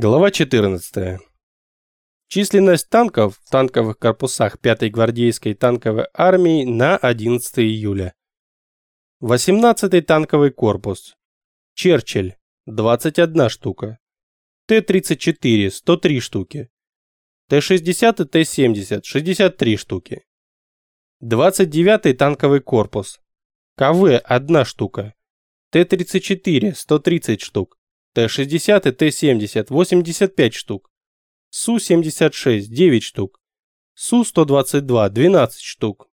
Глава 14. Численность танков в танковых корпусах 5-й гвардейской танковой армии на 11 июля. 18-й танковый корпус. Черчилль 21 штука. Т-34 103 штуки. Т-60 и Т-70 63 штуки. 29-й танковый корпус. КВ 1 штука. Т-34 130 штук. Т-60 и Т-70 – 85 штук. Су-76 – 9 штук. Су-122 – 12 штук.